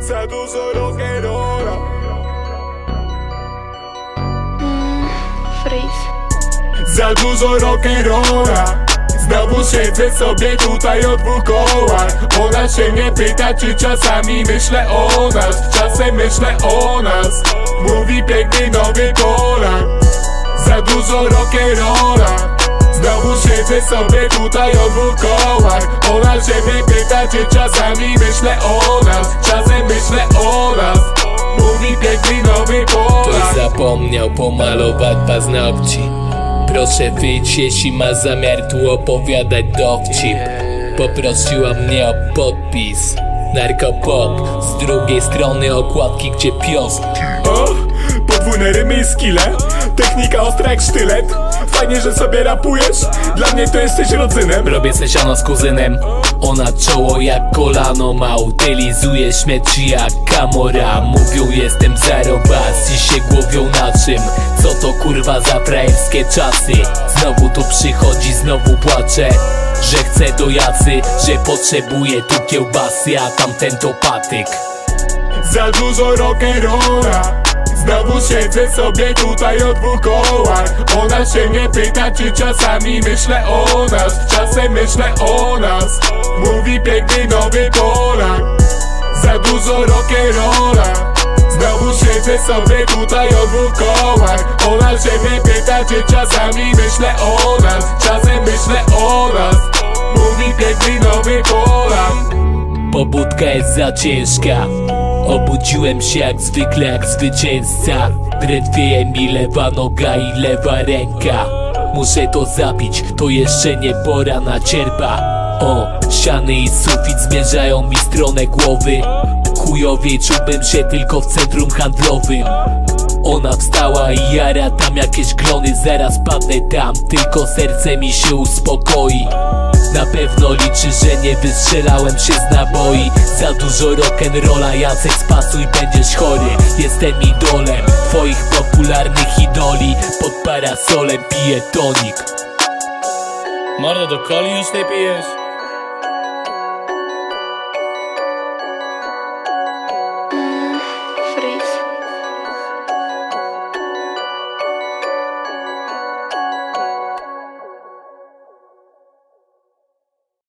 Za dużo rock'n'rolla. Freeze. Za dużo rock'n'rolla. Znowu siedzę sobie tutaj o dwóch kołach Ona się mnie pyta, czy czasami myślę o nas. Czasem myślę o nas. Mówi piękny nowy Polak Za dużo rock'n'rolla. Znowu siedzę sobie tutaj o dwóch kołach Ona się mnie pyta, czy czasami myślę o nas Nowy Polak Ktoś zapomniał pomalować paznokci. Proszę wyjdź, jeśli ma zamiar tu opowiadać dowcip. Poprosiła mnie o podpis. Narkopop. Z drugiej strony okładki, gdzie pios O, podwójne rymy i skille Technika ostra jak sztylet. Fajnie, że sobie rapujesz. Dla mnie to jesteś rodzynem. Robię sesiano z kuzynem Ona czoło jak kolano ma Utylizuje śmieci jak kamora Mówią jestem zarobas i się głowią na czym? Co to kurwa za frajerskie czasy? Znowu tu przychodzi, znowu płacze Że chce do jacy, że potrzebuje tu kiełbasy A tamten to patyk. Za dużo rock'n'rolla Znowu siedzę sobie tutaj o dwóch kołach. Ona się mnie pyta, czy czasami myślę o nas. Czasem myślę o nas Mówi piękny nowy Polak. Za dużo rock'n'rolla. Znowu siedzę sobie tutaj o dwóch kołach. Ona się mnie pyta, czy czasami myślę o nas. Czasem myślę o nas Mówi piękny nowy Polak. Pobudka jest za ciężka Obudziłem się jak zwykle jak zwycięzca. Drętwieje mi lewa noga i lewa ręka. Muszę to zabić, to jeszcze nie pora na cierpa. O, ściany i sufit zmierzają mi stronę głowy. Chujowiej czułbym się tylko w centrum handlowym. Ona wstała i jara tam jakieś glony Zaraz padnę tam, tylko serce mi się uspokoi nie wystrzelałem się z naboi. Za dużo rock'n'rolla, Jacek spasuj, będziesz chory. Jestem idolem twoich popularnych idoli. Pod parasolem piję tonik. Mordo, do coli już nie pijesz?